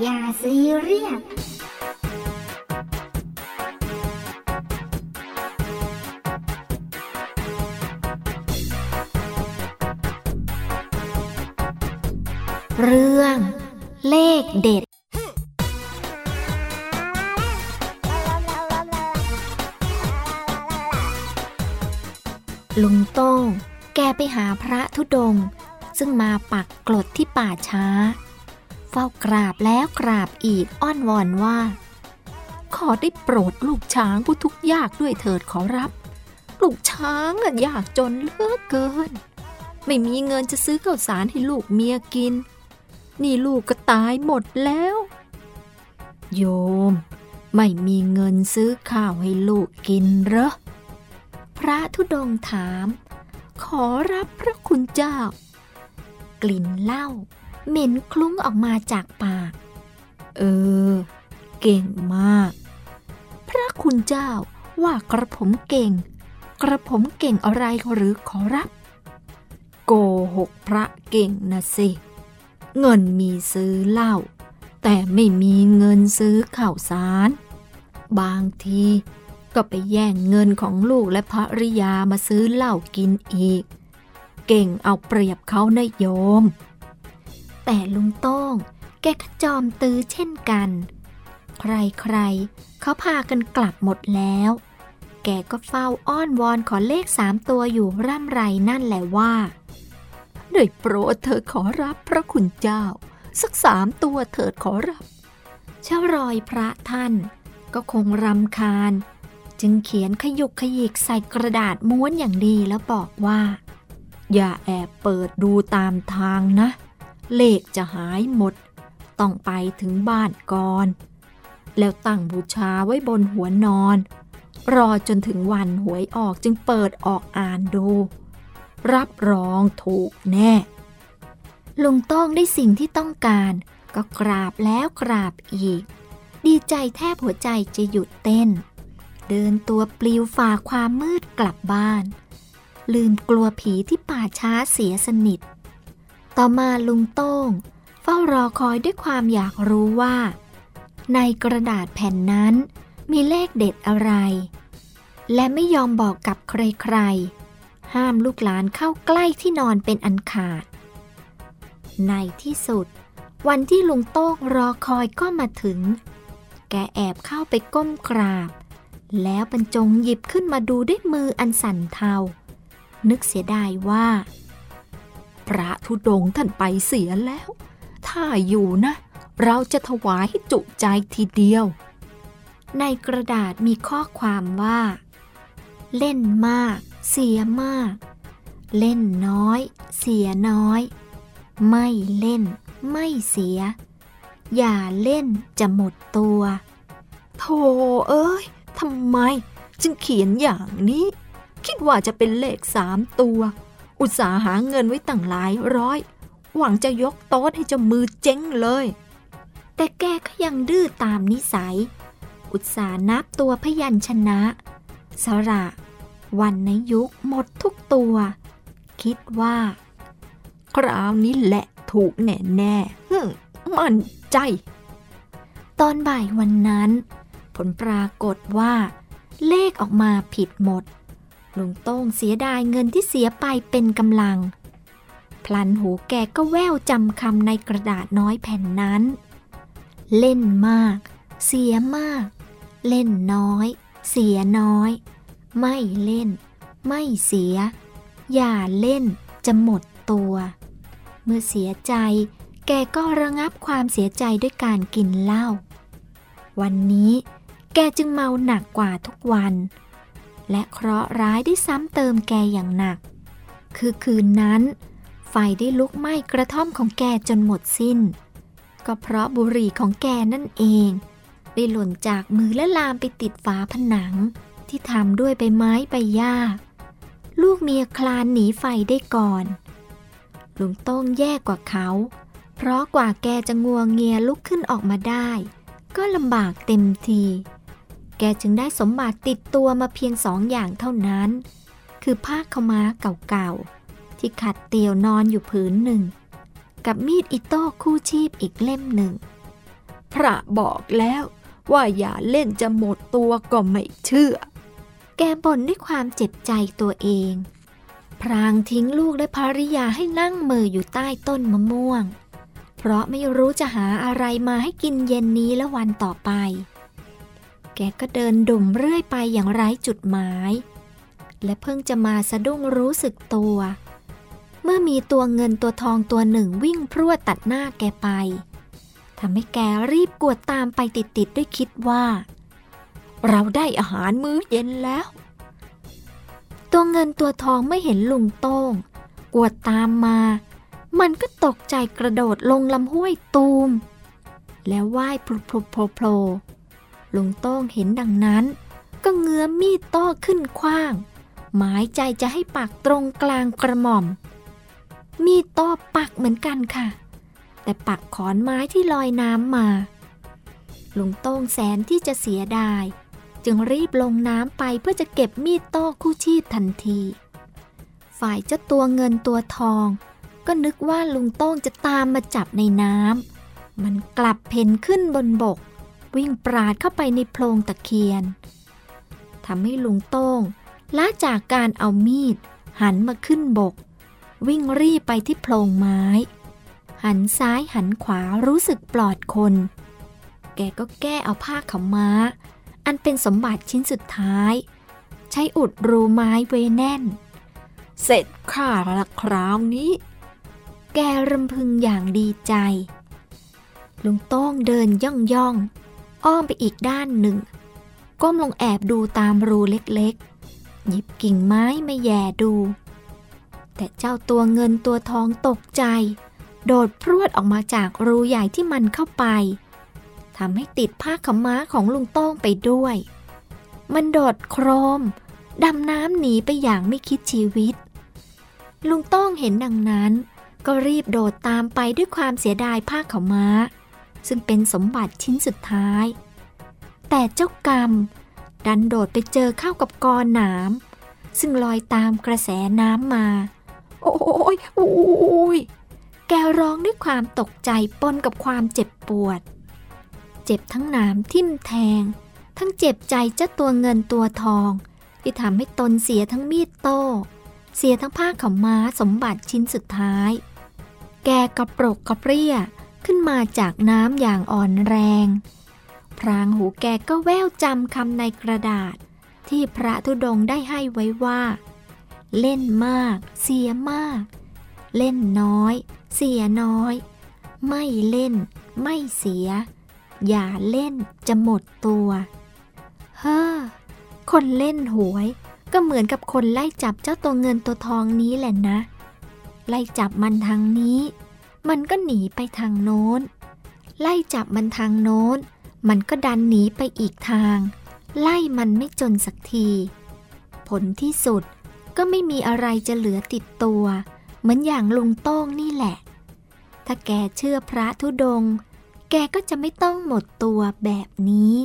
อย่าซีเรียสเรื่อง เลขเด็ด ลุงโต้ง แกไปหาพระธุดง ซึ่งมาปักกลดที่ป่าช้า เฝ้ากราบแล้วกราบอีกอ้อนวอนว่า ขอได้โปรดลูกช้างผู้ทุกข์ยากด้วยเถิดขอรับ ลูกช้างอยากจนเลือกเกิน ไม่มีเงินจะซื้อข้าวสารให้ลูกเมียกิน นี่ลูกก็ตายหมดแล้ว โยม ไม่มีเงินซื้อข้าวให้ลูกกินเหรอพระธุดงถาม ขอรับพระคุณเจ้ากลิ่นเหล้า เหม็นคลุ้งออกมาจากปาก เออ เก่งมาก พระคุณเจ้าว่ากระผมเก่ง กระผมเก่งอะไรหรือขอรับ โกหกพระเก่งนะสิ เงินมีซื้อเหล้าแต่ไม่มีเงินซื้อข้าวสาร บางทีก็ไปแย่งเงินของลูกและภริยามาซื้อเหล้ากินอีก เก่งเอาเปรียบเขานะโยม แต่ลุงโต้ง แกขจอมตื้อเช่นกัน ใครๆเขาพากันกลับหมดแล้ว แกก็เฝ้าอ้อนวอนขอเลขสามตัวอยู่ร่ำไรนั่นแหละว่าได้โปรดเธอขอรับพระคุณเจ้า สักสามตัวเถิดขอรับเช่ารอยพระท่าน ก็คงรำคาญ จึงเขียนขยุกขยิกใส่กระดาษม้วนอย่างดีแล้วบอกว่า อย่าแอบเปิดดูตามทางนะ เลขจะหายหมด ต้องไปถึงบ้านก่อน แล้วตั้งบูชาไว้บนหัวนอน รอจนถึงวันหวยออกจึงเปิดออกอ่านดู รับรองถูกแน่ ลุงต้องได้สิ่งที่ต้องการ ก็กราบแล้วกราบอีก ดีใจแทบหัวใจจะหยุดเต้น เดินตัวปลิวฝ่าความมืดกลับบ้าน ลืมกลัวผีที่ป่าช้าเสียสนิท ต่อมาลุงโต้ง เฝ้ารอคอยด้วยความอยากรู้ว่า ในกระดาษแผ่นนั้น มีเลขเด็ดอะไร และไม่ยอมบอกกับใครๆ ห้ามลูกหลานเข้าใกล้ที่นอนเป็นอันขาด ในที่สุด วันที่ลุงโต้งรอคอยก็มาถึง แกแอบเข้าไปก้มกราบ แล้วบรรจงหยิบขึ้นมาดูด้วยมืออันสั่นเทา นึกเสียดายว่า พระธุดงค์ท่านไปเสียแล้ว ถ้าอยู่นะ เราจะถวายให้จุใจทีเดียว ในกระดาษมีข้อความว่า เล่นมาก เสียมาก เล่นน้อย เสียน้อย ไม่เล่น ไม่เสีย อย่าเล่นจะหมดตัวโธ่เอ้ยทำไม จึงเขียนอย่างนี้ คิดว่าจะเป็นเลขสามตัว อุตสาหาเงินไว้ตั้งหลายร้อย หวังจะยกโต๊ะให้เจ้ามือเจ๊งเลย แต่แกก็ยังดื้อตามนิสัย อุตสานับตัวพยัญชนะ สระ วันในยุคหมดทุกตัว คิดว่า คราวนี้แหละถูกแน่แน่ฮึมมั่นใจ ตอนบ่ายวันนั้น ผลปรากฏว่า เลขออกมาผิดหมด ลุงโต้งเสียดายเงินที่เสียไปเป็นกำลัง พลันหูแกก็แววจำคำในกระดาษน้อยแผ่นนั้น เล่นมาก เสียมาก เล่นน้อย เสียน้อย ไม่เล่น ไม่เสีย อย่าเล่นจะหมดตัว เมื่อเสียใจ แกก็ระงับความเสียใจด้วยการกินเหล้าวันนี้แกจึงเมาหนักกว่าทุกวัน และเคราะห์ร้ายได้ซ้ำเติมแกอย่างหนัก คือคืนนั้น ไฟได้ลุกไหม้กระท่อมของแกจนหมดสิ้น ก็เพราะบุหรี่ของแกนั่นเอง ได้หล่นจากมือและลามไปติดฝาผนัง ที่ทำด้วยใบไม้ใบหญ้า ลูกเมียคลานหนีไฟได้ก่อนลุงโต้งแย่กว่าเขา เพราะกว่าแกจะงัวงเงียลุกขึ้นออกมาได้ ก็ลำบากเต็มที แกจึงได้สมบัติติดตัวมาเพียงสองอย่างเท่านั้น คือผ้าขม้าเก่าๆ ที่ขัดเตียวนอนอยู่ผืนหนึ่ง กับมีดอิโต้คู่ชีพอีกเล่มหนึ่ง พระบอกแล้วว่าอย่าเล่นจะหมดตัวก็ไม่เชื่อ แกบ่นด้วยความเจ็บใจตัวเอง พรางทิ้งลูกและภริยาให้นั่งมืออยู่ใต้ต้นมะม่วง เพราะไม่รู้จะหาอะไรมาให้กินเย็นนี้และวันต่อไป แกก็เดินดุ่มเรื่อยไปอย่างไร้จุดหมาย และเพิ่งจะมาสะดุ้งรู้สึกตัว เมื่อมีตัวเงินตัวทองตัวหนึ่งวิ่งพรวดตัดหน้าแกไปทำให้แกรีบกวดตามไปติดๆด้วยคิดว่า เราได้อาหารมื้อเย็นแล้ว ตัวเงินตัวทองไม่เห็นลุงโต้ง กวดตามมา มันก็ตกใจกระโดดลงลำห้วยตูม แล้วว่ายพลุโผล่ ลุงโต้งเห็นดังนั้น ก็เงื้อมีดโต้ขึ้นคว้าง หมายใจจะให้ปักตรงกลางกระหม่อม มีดโต้ปักเหมือนกันค่ะ แต่ปักขอนไม้ที่ลอยน้ำมาลุงโต้งแสนที่จะเสียดาย จึงรีบลงน้ำไปเพื่อจะเก็บมีดโต้คู่ชีพทันที ฝ่ายเจ้าตัวเงินตัวทอง ก็นึกว่าลุงโต้งจะตามมาจับในน้ำมันกลับเพนขึ้นบนบก วิ่งปราดเข้าไปในโพรงตะเคียนทำให้ลุงโต้งละจากการเอามีด หันมาขึ้นบก วิ่งรีบไปที่โพรงไม้ หันซ้ายหันขวารู้สึกปลอดคน แกก็แก้เอาผ้าขาวม้า อันเป็นสมบัติชิ้นสุดท้าย ใช้อุดรูไม้ไว้แน่น เสร็จข้าละคราวนี้ แกรำพึงอย่างดีใจ ลุงโต้งเดินย่องย่อง อ้อมไปอีกด้านหนึ่ง ก้มลงแอบดูตามรูเล็กๆ หยิบกิ่งไม้มาแย่ดู แต่เจ้าตัวเงินตัวทองตกใจ โดดพรวดออกมาจากรูใหญ่ที่มันเข้าไปทำให้ติดผ้าขม้าของลุงโต้งไปด้วย มันโดดโครม ดำน้ำหนีไปอย่างไม่คิดชีวิต ลุงโต้งเห็นดังนั้น ก็รีบโดดตามไปด้วยความเสียดายผ้าขม้า ซึ่งเป็นสมบัติชิ้นสุดท้าย แต่เจ้ากรรม ดันโดดไปเจอเข้ากับกอหนาม ซึ่งลอยตามกระแสน้ำมา โอ้ยโอ้ยแกร้องด้วยความตกใจปนกับความเจ็บปวด เจ็บทั้งหนามทิ่มแทง ทั้งเจ็บใจเจ้าตัวเงินตัวทอง ที่ทำให้ตนเสียทั้งมีดโต้เสียทั้งผ้าขาวม้าสมบัติชิ้นสุดท้าย แกกระปรกกระเปรี้ย ขึ้นมาจากน้ำอย่างอ่อนแรง พรางหูแกก็แววจำคำในกระดาษ ที่พระธุดงค์ได้ให้ไว้ว่า เล่นมาก เสียมาก เล่นน้อย เสียน้อย ไม่เล่น ไม่เสีย อย่าเล่นจะหมดตัว เฮ้อ คนเล่นหวย ก็เหมือนกับคนไล่จับเจ้าตัวเงินตัวทองนี้แหละนะ ไล่จับมันทางนี้ มันก็หนีไปทางโน้น ไล่จับมันทางโน้น มันก็ดันหนีไปอีกทาง ไล่มันไม่จนสักที ผลที่สุดก็ไม่มีอะไรจะเหลือติดตัว เหมือนอย่างลุงโต้งนี่แหละ ถ้าแกเชื่อพระธุดง แกก็จะไม่ต้องหมดตัวแบบนี้